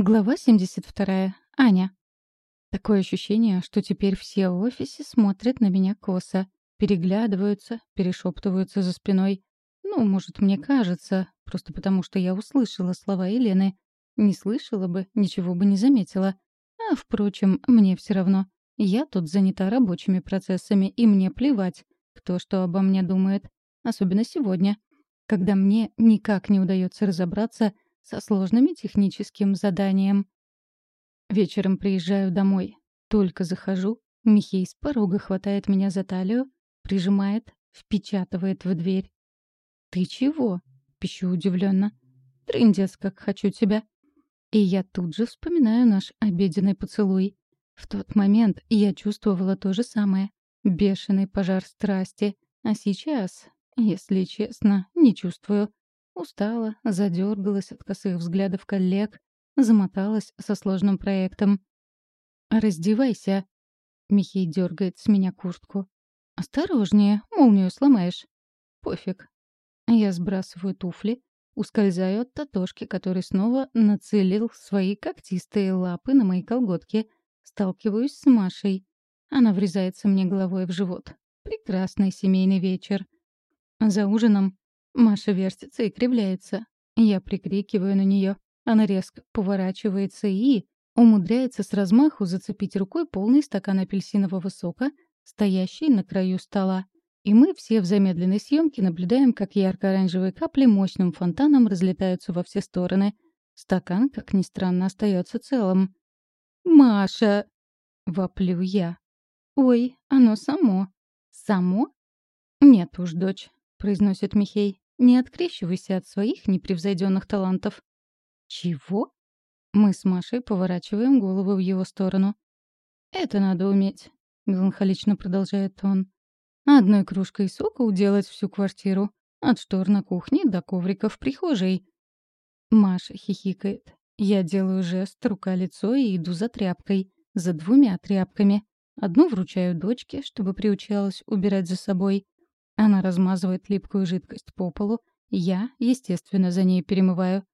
Глава 72. Аня. Такое ощущение, что теперь все в офисе смотрят на меня косо, переглядываются, перешептываются за спиной. Ну, может, мне кажется, просто потому что я услышала слова Елены. Не слышала бы, ничего бы не заметила. А, впрочем, мне все равно. Я тут занята рабочими процессами, и мне плевать, кто что обо мне думает. Особенно сегодня, когда мне никак не удается разобраться — со сложным техническим заданием. Вечером приезжаю домой. Только захожу, Михей с порога хватает меня за талию, прижимает, впечатывает в дверь. «Ты чего?» — пищу удивленно. «Трындец, как хочу тебя». И я тут же вспоминаю наш обеденный поцелуй. В тот момент я чувствовала то же самое. Бешеный пожар страсти. А сейчас, если честно, не чувствую. Устала, задергалась от косых взглядов коллег, замоталась со сложным проектом. «Раздевайся!» Михей дергает с меня куртку. «Осторожнее, молнию сломаешь». «Пофиг». Я сбрасываю туфли, ускользаю от Татошки, который снова нацелил свои когтистые лапы на мои колготки. Сталкиваюсь с Машей. Она врезается мне головой в живот. Прекрасный семейный вечер. За ужином Маша вертится и кривляется. Я прикрикиваю на нее. Она резко поворачивается и умудряется с размаху зацепить рукой полный стакан апельсинового сока, стоящий на краю стола. И мы все в замедленной съемке наблюдаем, как ярко-оранжевые капли мощным фонтаном разлетаются во все стороны. Стакан, как ни странно, остается целым. «Маша!» — воплю я. «Ой, оно само». «Само?» «Нет уж, дочь», — произносит Михей. Не открещивайся от своих непревзойденных талантов. Чего? Мы с Машей поворачиваем голову в его сторону. Это надо уметь, меланхолично продолжает он. Одной кружкой сока уделать всю квартиру. От штор на кухне до коврика в прихожей. Маша хихикает. Я делаю жест рука-лицо и иду за тряпкой. За двумя тряпками. Одну вручаю дочке, чтобы приучалась убирать за собой. Она размазывает липкую жидкость по полу. Я, естественно, за ней перемываю.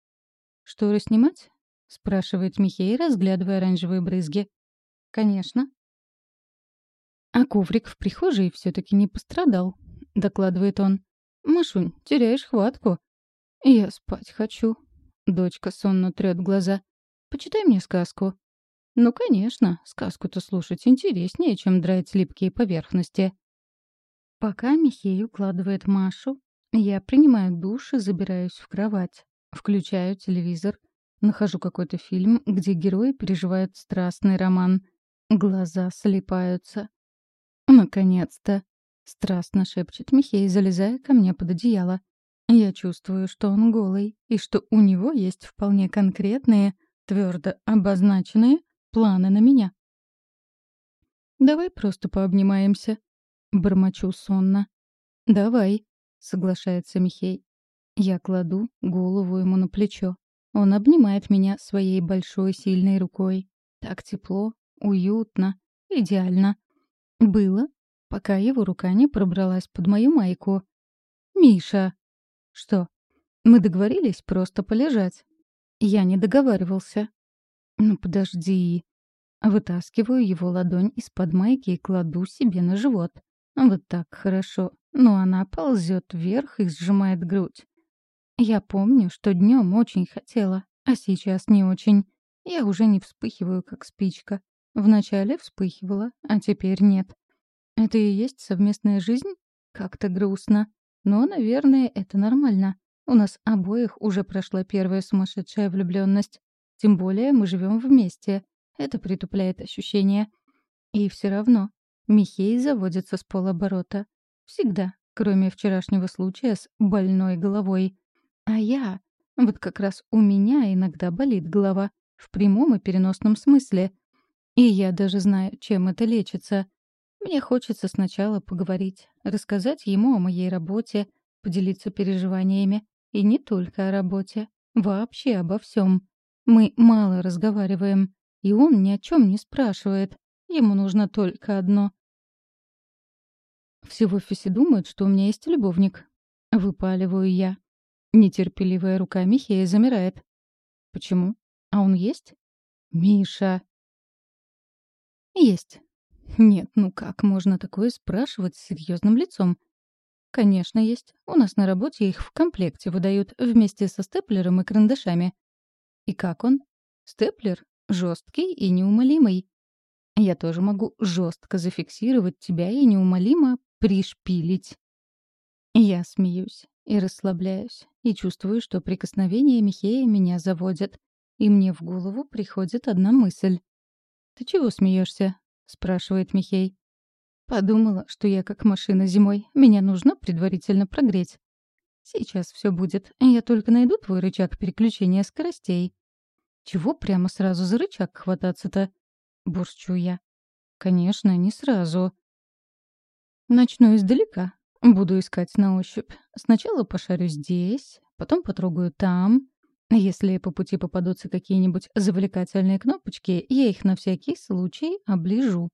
«Шторы снимать?» — спрашивает Михей, разглядывая оранжевые брызги. «Конечно». «А коврик в прихожей все таки не пострадал», — докладывает он. «Машунь, теряешь хватку». «Я спать хочу». Дочка сонно трёт глаза. «Почитай мне сказку». «Ну, конечно, сказку-то слушать интереснее, чем драть липкие поверхности». Пока Михей укладывает Машу, я принимаю душ и забираюсь в кровать. Включаю телевизор, нахожу какой-то фильм, где герои переживают страстный роман. Глаза слипаются. «Наконец-то!» — страстно шепчет Михей, залезая ко мне под одеяло. Я чувствую, что он голый, и что у него есть вполне конкретные, твердо обозначенные планы на меня. «Давай просто пообнимаемся», Бормочу сонно. «Давай», — соглашается Михей. Я кладу голову ему на плечо. Он обнимает меня своей большой сильной рукой. Так тепло, уютно, идеально. Было, пока его рука не пробралась под мою майку. «Миша!» «Что? Мы договорились просто полежать?» Я не договаривался. «Ну подожди». Вытаскиваю его ладонь из-под майки и кладу себе на живот. Вот так хорошо. Но она ползет вверх и сжимает грудь. Я помню, что днем очень хотела, а сейчас не очень. Я уже не вспыхиваю, как спичка. Вначале вспыхивала, а теперь нет. Это и есть совместная жизнь? Как-то грустно. Но, наверное, это нормально. У нас обоих уже прошла первая сумасшедшая влюбленность. Тем более мы живем вместе. Это притупляет ощущения. И все равно Михей заводится с полоборота. Всегда, кроме вчерашнего случая с больной головой. А я... Вот как раз у меня иногда болит голова. В прямом и переносном смысле. И я даже знаю, чем это лечится. Мне хочется сначала поговорить, рассказать ему о моей работе, поделиться переживаниями. И не только о работе. Вообще обо всем. Мы мало разговариваем. И он ни о чем не спрашивает. Ему нужно только одно. Все в офисе думают, что у меня есть любовник. Выпаливаю я. Нетерпеливая рука Михея замирает. Почему? А он есть? Миша. Есть. Нет, ну как можно такое спрашивать с серьезным лицом? Конечно, есть. У нас на работе их в комплекте выдают вместе со степлером и карандашами. И как он? Степлер жесткий и неумолимый. Я тоже могу жестко зафиксировать тебя и неумолимо пришпилить. Я смеюсь и расслабляюсь, и чувствую, что прикосновение Михея меня заводят. И мне в голову приходит одна мысль. «Ты чего смеешься? спрашивает Михей. «Подумала, что я как машина зимой. Меня нужно предварительно прогреть. Сейчас все будет. Я только найду твой рычаг переключения скоростей. Чего прямо сразу за рычаг хвататься-то? Бурчу я. Конечно, не сразу. Начну издалека. Буду искать на ощупь. Сначала пошарю здесь, потом потрогаю там. Если по пути попадутся какие-нибудь завлекательные кнопочки, я их на всякий случай оближу.